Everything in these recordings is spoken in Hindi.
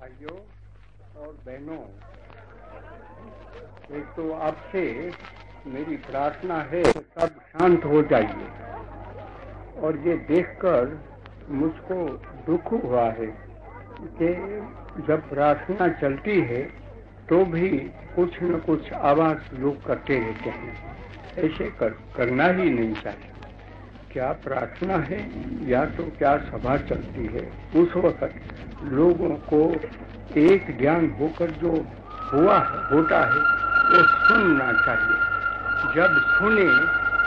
भाइयों और बहनों एक तो आपसे मेरी प्रार्थना है सब शांत हो जाइए और ये देखकर मुझको दुख हुआ है कि जब प्रार्थना चलती है तो भी कुछ न कुछ आवाज़ लोग करते रहते हैं। ऐसे कर, करना ही नहीं चाहिए। क्या प्रार्थना है या तो क्या सभा चलती है? उस वक्त लोगों को एक ज्ञान होकर जो हुआ है, होता है, वो सुनना चाहिए। जब सुने,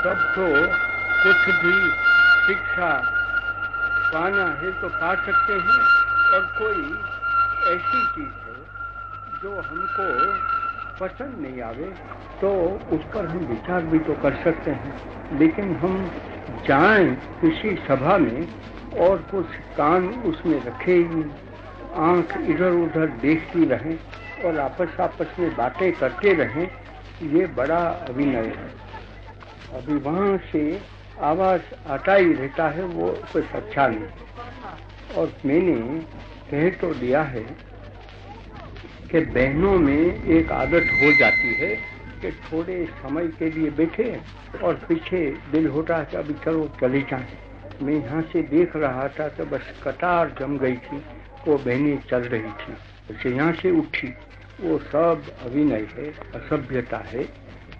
तब तो कुछ भी शिक्षा पाना है तो पा सकते हैं। और कोई ऐसी चीज़ है जो हमको पसंद नहीं आवे तो उस पर हम विचार भी तो कर सकते हैं। लेकिन हम जाएँ किसी सभा में और कुछ कान उसमें रखे ही आँख इधर उधर देखती रहें और आपस आपस में बातें करते रहें, ये बड़ा अभिनय है। अभी वहाँ से आवाज़ आता ही रहता है, वो कुछ अच्छा नहीं। और मैंने कह तो दिया है कि बहनों में एक आदत हो जाती है कि थोड़े समय के लिए बैठे और पीछे दिल होता कि अभी चलो चले जाए। मैं यहाँ से देख रहा था तो बस कतार जम गई थी, वो बहनें चल रही थी। जैसे यहाँ से उठी। वो सब अभिनय है, असभ्यता है,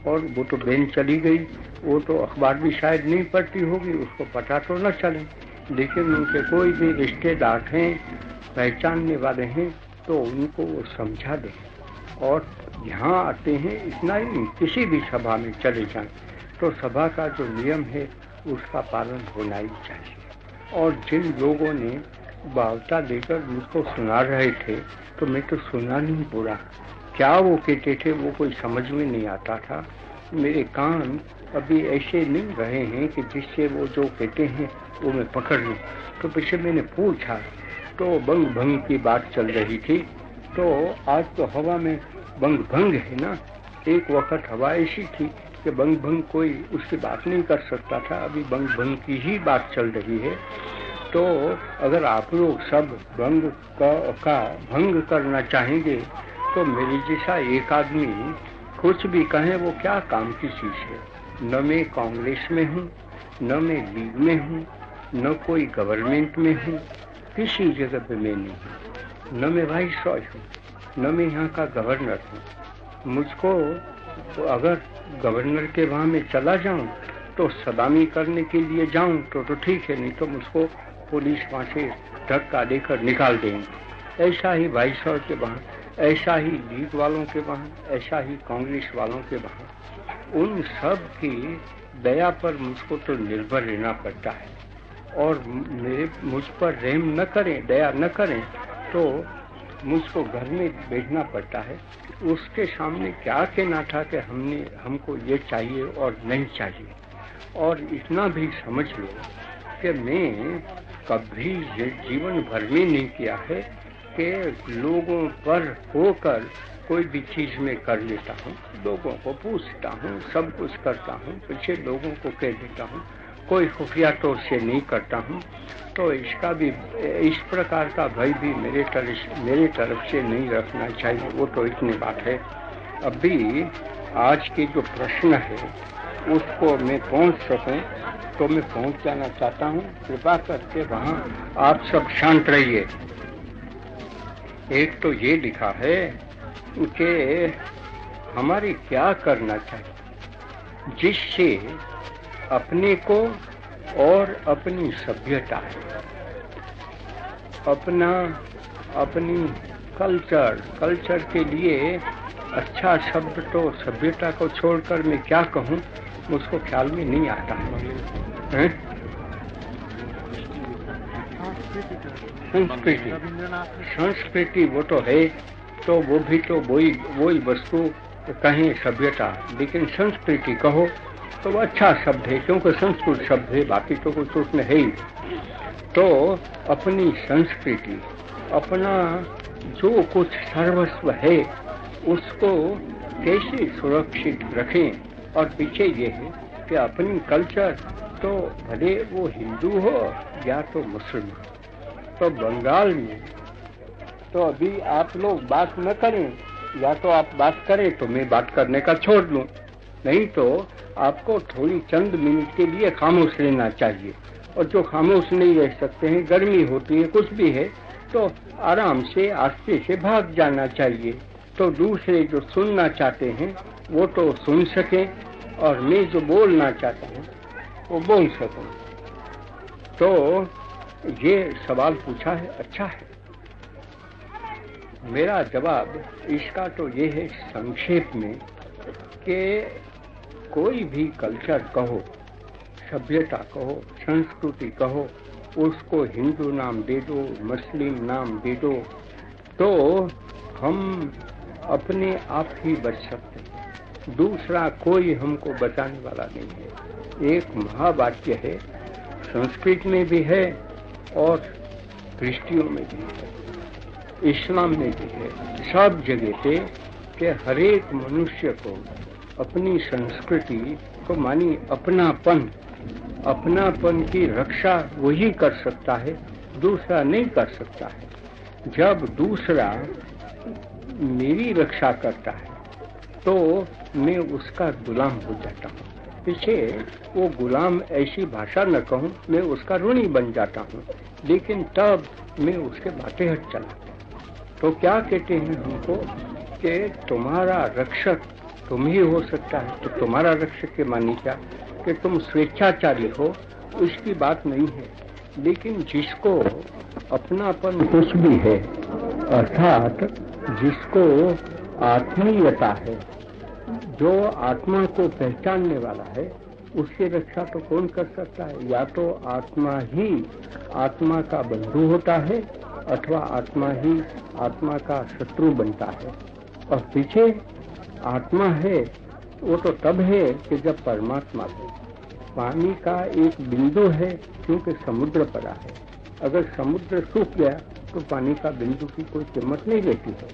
और वो तो बहन चली गई। वो तो अखबार भी शायद नहीं पढ़ती होगी, उसको पता तो न चले। लेकिन उनके कोई भी रिश्तेदार हैं, पहचानने वाले हैं तो उनको वो समझा दें। और यहाँ आते हैं, इतना ही किसी भी सभा में चले जाएँ तो सभा का जो नियम है, उसका पालन होना ही चाहिए। और जिन लोगों ने बावता देकर मुझको सुना रहे थे तो मैं तो सुना नहीं पूरा। क्या वो कहते थे, वो कोई समझ में नहीं आता था। मेरे कान अभी ऐसे नहीं रहे हैं कि जिससे वो जो कहते हैं, वो मैं पकड़ लूँ। तो पीछे मैंने पूछा तो बंग भंग की बात चल रही थी तो आज तो हवा में बंग भंग है ना। एक वक्त हवा ऐसी थी कि बंग भंग कोई उसकी बात नहीं कर सकता था। अभी बंग भंग की ही बात चल रही है। तो अगर आप लोग सब भंग का, का भंग करना चाहेंगे तो मेरी जैसा एक आदमी कुछ भी कहें वो क्या काम की चीज़ है? न मैं कांग्रेस में हूँ न मैं लीग में हूँ न कोई गवर्नमेंट में हूँ किसी जगह पे मैं नहीं हूँ। न मैं वाइस रॉय हूँ, न मैं यहाँ का गवर्नर हूँ। मुझको तो अगर गवर्नर के वहाँ में चला जाऊँ तो सलामी करने के लिए जाऊँ तो तो ठीक है, नहीं तो मुझको पुलिस वहाँ से धक्का देकर निकाल देंगे। ऐसा ही वाइस रॉय के वहाँ, ऐसा ही लीग वालों के वहाँ, ऐसा ही कांग्रेस वालों के वहाँ, उन सब की दया पर मुझको तो निर्भर रहना पड़ता है। और मेरे मुझ पर रहम न करें, दया न करें तो मुझको घर में बैठना पड़ता है। उसके सामने क्या कहना था कि हमने, हमको ये चाहिए और नहीं चाहिए। और इतना भी समझ लो कि मैं कभी ये जीवन भर में नहीं किया है कि लोगों पर होकर कोई भी चीज़ में कर लेता हूँ। लोगों को पूछता हूँ, सब कुछ करता हूँ, पीछे लोगों को कह देता हूँ कोई खुफिया तौर से नहीं करता हूँ तो इसका भी, इस प्रकार का भय भी मेरे तरफ़ मेरे तरफ़ से नहीं रखना चाहिए, वो तो इतनी बात है। अभी आज की जो प्रश्न है, उसको मैं पहुँच सकूँ तो मैं पहुँच जाना चाहता हूँ। कृपा करके वहाँ आप सब शांत रहिए। एक तो ये लिखा है कि हमारे क्या करना चाहिए, जिससे अपने को और अपनी सभ्यता, अपना, अपनी कल्चर कल्चर के लिए अच्छा शब्द तो सभ्यता को छोड़कर मैं क्या कहूँ, मुझको ख्याल में नहीं आता। है? संस्कृति। संस्कृति वो तो है तो वो भी तो वही वही वस्तु, कहें सभ्यता। लेकिन संस्कृति कहो तो वो अच्छा शब्द है, क्योंकि संस्कृत शब्द है, बाकी तो कुछ उसमें है ही। तो अपनी संस्कृति, अपना जो कुछ सर्वस्व है, उसको कैसे सुरक्षित रखें? और पीछे ये है कि अपनी कल्चर तो भले वो हिंदू हो या तो मुस्लिम तो बंगाल में तो अभी आप लोग बात न करें, या तो आप बात करें तो मैं बात करने का छोड़ दूँ। नहीं तो आपको थोड़ी चंद मिनट के लिए खामोश रहना चाहिए। और जो खामोश नहीं रह सकते हैं, गर्मी होती है, कुछ भी है तो आराम से आस्ते से भाग जाना चाहिए। तो दूसरे जो सुनना चाहते हैं, वो तो सुन सके, और मैं जो बोलना चाहता हूँ, वो बोल सकूँ। तो ये सवाल पूछा है अच्छा है। मेरा जवाब इसका तो ये है, संक्षेप में, कि कोई भी कल्चर कहो, सभ्यता कहो, संस्कृति कहो, उसको हिंदू नाम दे दो, मुस्लिम नाम दे दो तो हम अपने आप ही बच सकते हैं। दूसरा कोई हमको बचाने वाला नहीं है। एक महावाक्य है, संस्कृत में भी है और क्रिश्तियों में भी है, इस्लाम में भी है। सब जगह पे कि हरेक मनुष्य को अपनी संस्कृति को मानी अपनापन। अपनापन की रक्षा वही कर सकता है, दूसरा नहीं कर सकता है। जब दूसरा मेरी रक्षा करता है तो मैं उसका गुलाम हो जाता हूँ। पीछे वो गुलाम ऐसी भाषा न कहूँ, मैं उसका ऋणी बन जाता हूँ, लेकिन तब मैं उसके बातें हट चला तो क्या कहते हैं हमको कि तुम्हारा रक्षक तुम ही हो सकता है। तो तुम्हारा रक्षक के मानी क्या कि तुम स्वेच्छाचारी हो, उसकी बात नहीं है। लेकिन जिसको अपनापन कुछ भी है, अर्थात जिसको आत्मीयता है, जो आत्मा को पहचानने वाला है उसकी रक्षा तो कौन कर सकता है? या तो आत्मा ही आत्मा का बंधु होता है, अथवा आत्मा ही आत्मा का शत्रु बनता है। और पीछे आत्मा है, वो तो तब है कि जब परमात्मा है। पानी का एक बिंदु है, क्योंकि समुद्र पड़ा है। अगर समुद्र सूख गया तो पानी का बिंदु की कोई कीमत नहीं रहती है।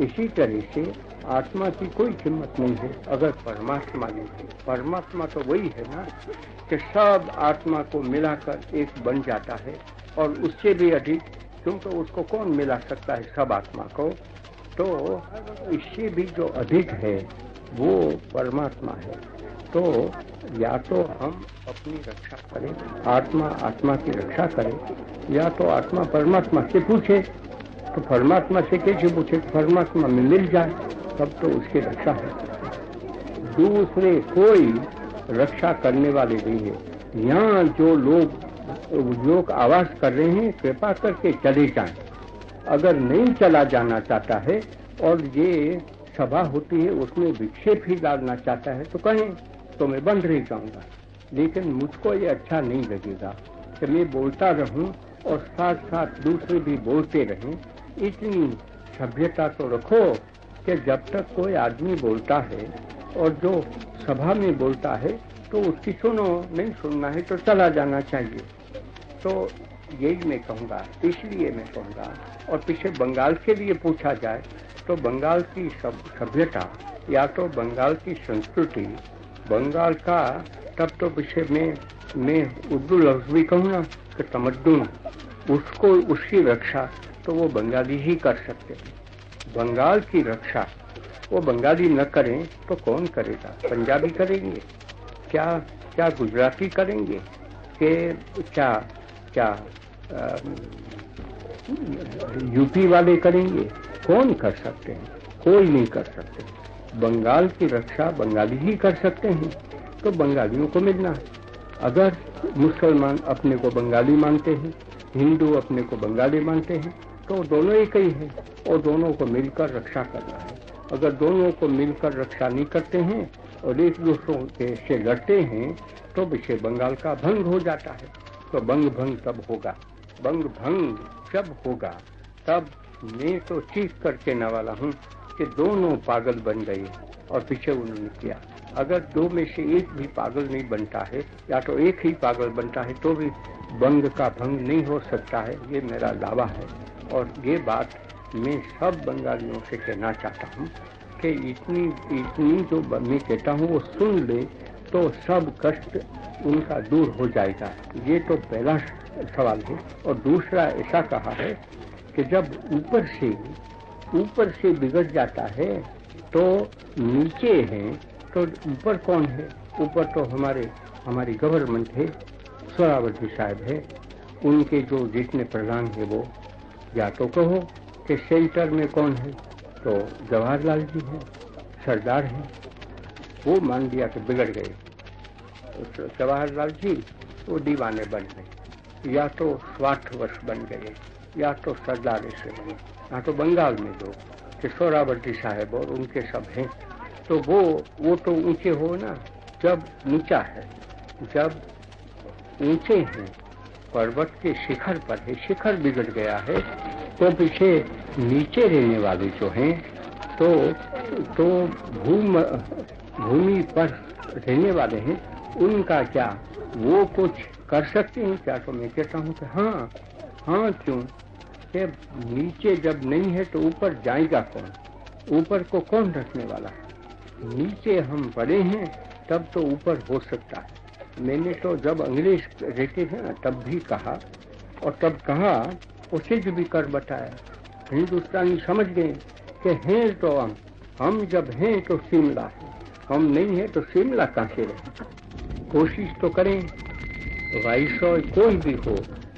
इसी तरह से आत्मा की कोई कीमत नहीं है, अगर परमात्मा नहीं है। परमात्मा तो वही है ना, कि सब आत्मा को मिलाकर एक बन जाता है, और उससे भी अधिक, क्योंकि उसको कौन मिला सकता है सब आत्मा को? तो इससे भी जो अधिक है, वो परमात्मा है। तो या तो हम अपनी रक्षा करें, आत्मा आत्मा की रक्षा करें, या तो आत्मा परमात्मा से पूछे तो परमात्मा से कैसे पूछे? परमात्मा में मिल जाए, तब तो उसकी रक्षा है। दूसरे कोई रक्षा करने वाले नहीं है। यहाँ जो लोग लोग आवाज़ कर रहे हैं, कृपा करके चले जाएँ। अगर नहीं चला जाना चाहता है और ये सभा होती है, उसमें विक्षेप ही डालना चाहता है तो कहें तो मैं बंद रह जाऊँगा। लेकिन मुझको ये अच्छा नहीं लगेगा कि मैं बोलता रहूँ और साथ साथ दूसरे भी बोलते रहें। इतनी सभ्यता तो रखो कि जब तक कोई आदमी बोलता है और जो सभा में बोलता है तो उसकी सुनो, नहीं सुनना है तो चला जाना चाहिए। तो यही मैं कहूँगा, इसलिए मैं कहूँगा, और पीछे बंगाल के लिए पूछा जाए तो बंगाल की सभ्यता, या तो बंगाल की संस्कृति, बंगाल का, तब तो पीछे में, मैं उर्दू लफ्ज भी कहूँ ना कि तमद्दुन, उसको, उसकी रक्षा तो वो बंगाली ही कर सकते हैं। बंगाल की रक्षा, वो बंगाली न करें तो कौन करेगा? पंजाबी करेंगे? क्या क्या गुजराती करेंगे? के, क्या क्या यूपी वाले करेंगे। कौन कर सकते हैं? कोई नहीं कर सकते। बंगाल की रक्षा बंगाली ही कर सकते हैं। तो बंगालियों को मिलना है। अगर मुसलमान अपने को बंगाली मानते हैं, हिंदू अपने को बंगाली मानते हैं तो दोनों एक ही है और दोनों को मिलकर रक्षा करना है। अगर दोनों को मिलकर रक्षा नहीं करते हैं और एक दूसरों के से लड़ते हैं तो विषय बंगाल का भंग हो जाता है। तो बंग भंग तब होगा। बंग भंग जब होगा। तब मैं तो चीख कर कहने वाला हूँ कि दोनों पागल बन गए और पीछे उन्होंने किया। अगर दो में से एक भी पागल नहीं बनता है, या तो एक ही पागल बनता है तो भी बंग का भंग नहीं हो सकता है। ये मेरा दावा है। और ये बात मैं सब बंगालियों से कहना चाहता हूँ कि इतनी इतनी जो मैं कहता हूँ, वो सुन ले तो सब कष्ट उनका दूर हो जाएगा। ये तो पहला सवाल है। और दूसरा ऐसा कहा है कि जब ऊपर से ऊपर से बिगड़ जाता है तो नीचे है तो ऊपर कौन है? ऊपर तो हमारे, हमारी गवर्नमेंट है सोरावर्ती साहब है। उनके जो जितने प्रधान है वो, या तो कहो कि सेंटर में कौन है तो जवाहरलाल जी हैं, सरदार हैं। वो मान लिया कि बिगड़ गए। जवाहरलाल जी, वो दीवाने बन गए। या तो स्वार्थवश बन गए, या तो सरदार ऐसे बने। यहाँ तो बंगाल में जो कि सोरावर्ती साहब और उनके सब हैं। तो वो वो तो ऊँचे हो ना, जब ऊँचा है, जब ऊँचे हैं, पर्वत के शिखर पर है, शिखर बिगड़ गया है तो पीछे नीचे रहने वाले जो हैं तो तो भूम भूमि पर रहने वाले हैं, उनका क्या वो कुछ कर सकते हैं? क्या तो मैं कहता हूँ हाँ हाँ क्यों? नीचे जब नहीं है तो ऊपर जाएगा कौन? ऊपर को कौन रखने वाला है? नीचे हम पड़े हैं, तब तो ऊपर हो सकता है। मैंने तो जब अंग्रेज़ रहते थे ना, तब भी कहा, और तब कहा, उसे जो भी कर बताया। हिंदुस्तानी समझ गए कि हैं तो हम हम जब हैं तो शिमला है। हम नहीं है तो शिमला कहाँ से रहे कोशिश तो करें वाइसॉय कोई भी हो,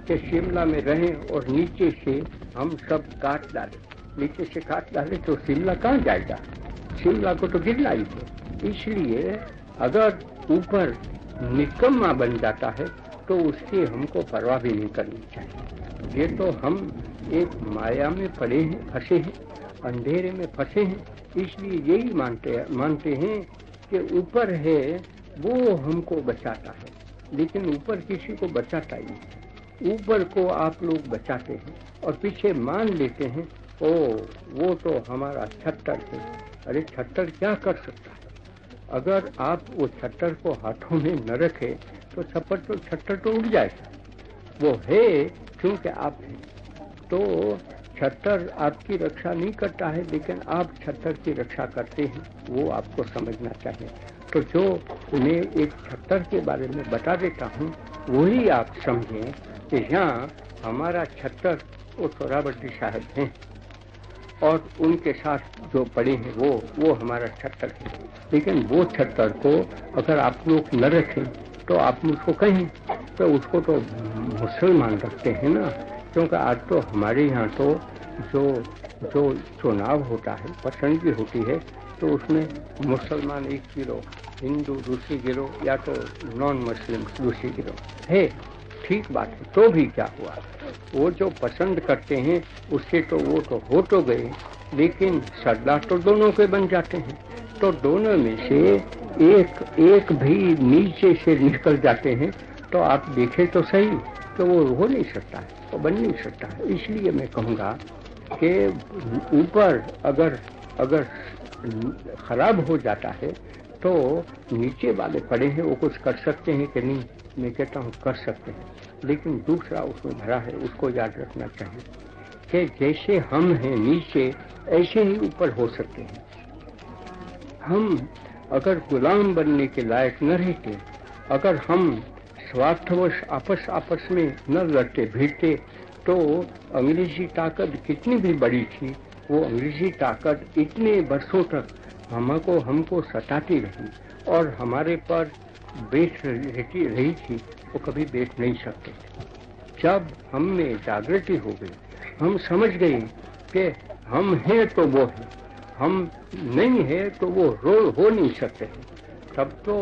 कि शिमला में रहें और नीचे से हम सब काट डालें। नीचे से काट डालें तो शिमला कहाँ जाएगा? शिमला को तो गिरना ही है। इसलिए अगर ऊपर निकम्मा बन जाता है तो उसकी हमको परवाह भी नहीं करनी चाहिए। ये तो हम एक माया में पड़े हैं, फंसे हैं, अंधेरे में फंसे हैं इसलिए यही मानते मानते हैं कि ऊपर है, वो हमको बचाता है। लेकिन ऊपर किसी को बचाता ही नहीं। ऊपर को आप लोग बचाते हैं और पीछे मान लेते हैं, ओ, वो तो हमारा छत्तर है। अरे, छत्तर क्या कर सकता है? अगर आप वो छत्तर को हाथों में न रखे तो छप्पर तो छत्तर तो उड़ जाएगा। वो है, क्योंकि आप हैं। तो छत्तर आपकी रक्षा नहीं करता है, लेकिन आप छत्तर की रक्षा करते हैं, वो आपको समझना चाहिए। तो जो मैं एक छत्तर के बारे में बता देता हूँ, वही आप समझें कि यहाँ हमारा छत्तर वो सोरावर्ती साहब हैं, और उनके साथ जो पड़े हैं वो वो हमारा छत्तर है। लेकिन वो छत्तर को अगर आप लोग न रखें तो आप मुझको कहें तो उसको तो मुसलमान रखते हैं ना। क्योंकि आज तो हमारे यहाँ तो जो जो चुनाव होता है पसंदगी होती है तो उसमें मुसलमान एक गिरो हिंदू दूसरी गिरो या तो नॉन मुस्लिम दूसरी गिरो है, ठीक बात है तो भी क्या हुआ? वो जो पसंद करते हैं, उससे तो वो तो हो तो गए, लेकिन सरदार तो दोनों के बन जाते हैं। तो दोनों में से एक एक भी नीचे से निकल जाते हैं तो आप देखें तो सही। तो वो हो नहीं सकता है, वो बन नहीं सकता है। इसलिए मैं कहूँगा कि ऊपर अगर अगर खराब हो जाता है तो नीचे वाले पड़े हैं, वो कुछ कर सकते हैं कि नहीं? मैं कहता हूँ कर सकते हैं। लेकिन दूसरा उसमें भरा है, उसको याद रखना चाहिए कि जैसे हम हैं नीचे, ऐसे ही ऊपर हो सकते हैं। हम अगर गुलाम बनने के लायक न रहते, अगर हम स्वार्थवश आपस आपस में न लड़ते भिड़ते तो अंग्रेज़ी ताकत कितनी भी बड़ी थी, वो अंग्रेज़ी ताकत इतने वर्षों तक हमको हमको सताती रही और हमारे पर बैठ रहती रही थी, वो कभी बैठ नहीं सकते थे। जब हम में जागृति हो गई, हम समझ गए कि हम हैं तो वो है, हम नहीं है तो वो रोल हो नहीं सकते तब तो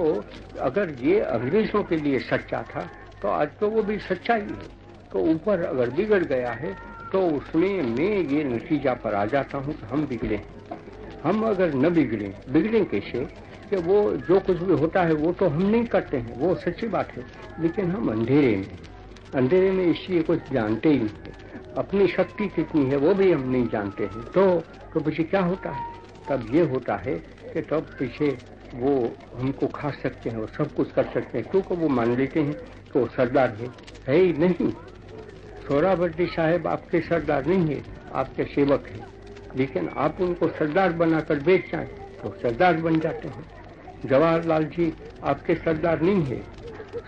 अगर ये अंग्रेज़ों के लिए सच्चा था तो आज तो वो भी सच्चा ही है। तो ऊपर अगर बिगड़ गया है तो उसमें मैं ये नतीजा पर आ जाता हूँ कि हम बिगड़े हम अगर न बिगड़े बिगड़े कैसे? कि वो जो कुछ भी होता है, वो तो हम नहीं करते हैं, वो सच्ची बात है। लेकिन हम अंधेरे में अंधेरे में इसलिए कुछ जानते ही नहीं अपनी शक्ति कितनी है, वो भी हम नहीं जानते हैं। तो तो पीछे क्या होता है? तब ये होता है कि तब पीछे वो हमको खा सकते हैं और सब कुछ कर सकते हैं, क्योंकि वो मान लेते हैं कि वो सरदार है। है ही नहीं। सोरावर्ती साहेब आपके सरदार नहीं है, आपके सेवक हैं। लेकिन आप उनको सरदार बनाकर बेच जाए तो सरदार बन जाते हैं। जवाहरलाल जी आपके सरदार नहीं है।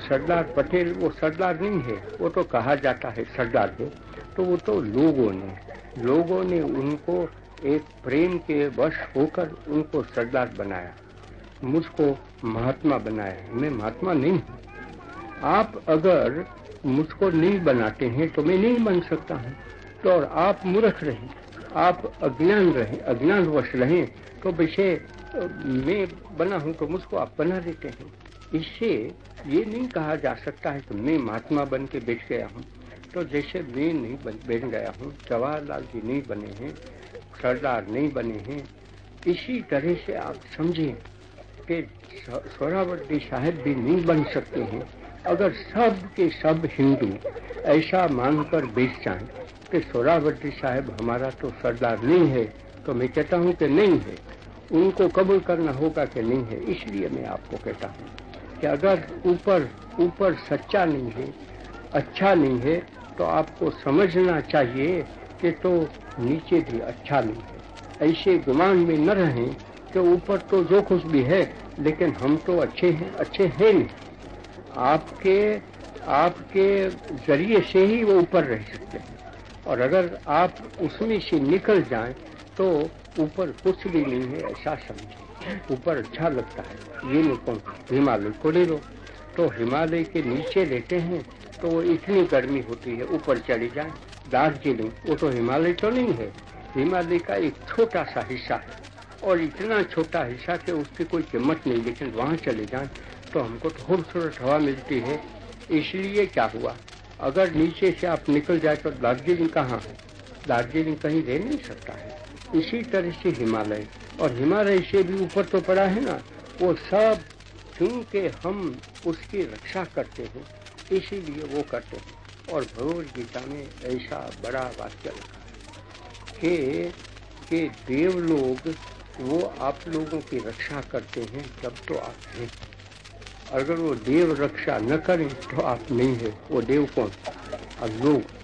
सरदार पटेल वो सरदार नहीं है। वो तो कहा जाता है सरदार है। तो वो तो लोगों ने लोगों ने उनको एक प्रेम के वश होकर उनको सरदार बनाया। मुझको महात्मा बनाया है। मैं महात्मा नहीं हूँ। आप अगर मुझको नहीं बनाते हैं तो मैं नहीं बन सकता हूँ। तो और आप मूर्ख रहें, आप अज्ञान रहें अज्ञान वश रहें तो वैसे मैं बना हूँ तो मुझको आप बना देते हैं। इससे ये नहीं कहा जा सकता है कि मैं महात्मा बन के बैठ गया हूँ। तो जैसे मैं नहीं बैठ गया हूँ, जवाहरलाल जी नहीं बने हैं, सरदार नहीं बने हैं, इसी तरह से आप समझें। कि सोरावर्ती साहब भी नहीं बन सकते हैं। अगर सब के सब हिंदू ऐसा मानकर बेच जाए कि सोरावर्ती साहब हमारा तो सरदार नहीं है तो मैं कहता हूँ कि नहीं है। उनको कबूल करना होगा कि नहीं है, इसलिए मैं आपको कहता हूँ कि अगर ऊपर ऊपर सच्चा नहीं है अच्छा नहीं है तो आपको समझना चाहिए कि तो नीचे भी अच्छा नहीं है। ऐसे गुमान में न रहें कि ऊपर तो जो कुछ भी है, लेकिन हम तो अच्छे हैं अच्छे हैं नहीं। आपके आपके ज़रिए से ही वो ऊपर रह सकते हैं। और अगर आप उसमें से निकल जाएँ तो ऊपर कुछ भी नहीं है, ऐसा समझे। ऊपर अच्छा लगता है। ये कौन, हिमालय को ले लो। तो हिमालय के नीचे रहते हैं तो वो इतनी गर्मी होती है, ऊपर चली जाए। दार्जिलिंग, वो तो हिमालय तो नहीं है। हिमालय का एक छोटा सा हिस्सा है। और इतना छोटा हिस्सा कि उसकी कोई कीमत नहीं, लेकिन वहाँ चले जाएँ तो हमको तो खूबसूरत हवा मिलती है। इसलिए क्या हुआ? अगर नीचे से आप निकल जाए तो दार्जिलिंग कहाँ है? दार्जिलिंग कहीं रह नहीं सकता है। इसी तरह से हिमालय। और हिमालय से भी ऊपर तो पड़ा है ना, वो सब क्योंकि हम उसकी रक्षा करते हैं, इसीलिए वो करते हैं। और भगवत गीता में ऐसा बड़ा वाक्य लिखा है कि कि देव लोग वो आप लोगों की रक्षा करते हैं, तब तो आप हैं। अगर वो देव रक्षा न करें तो आप नहीं है। वो देव कौन? अब लोग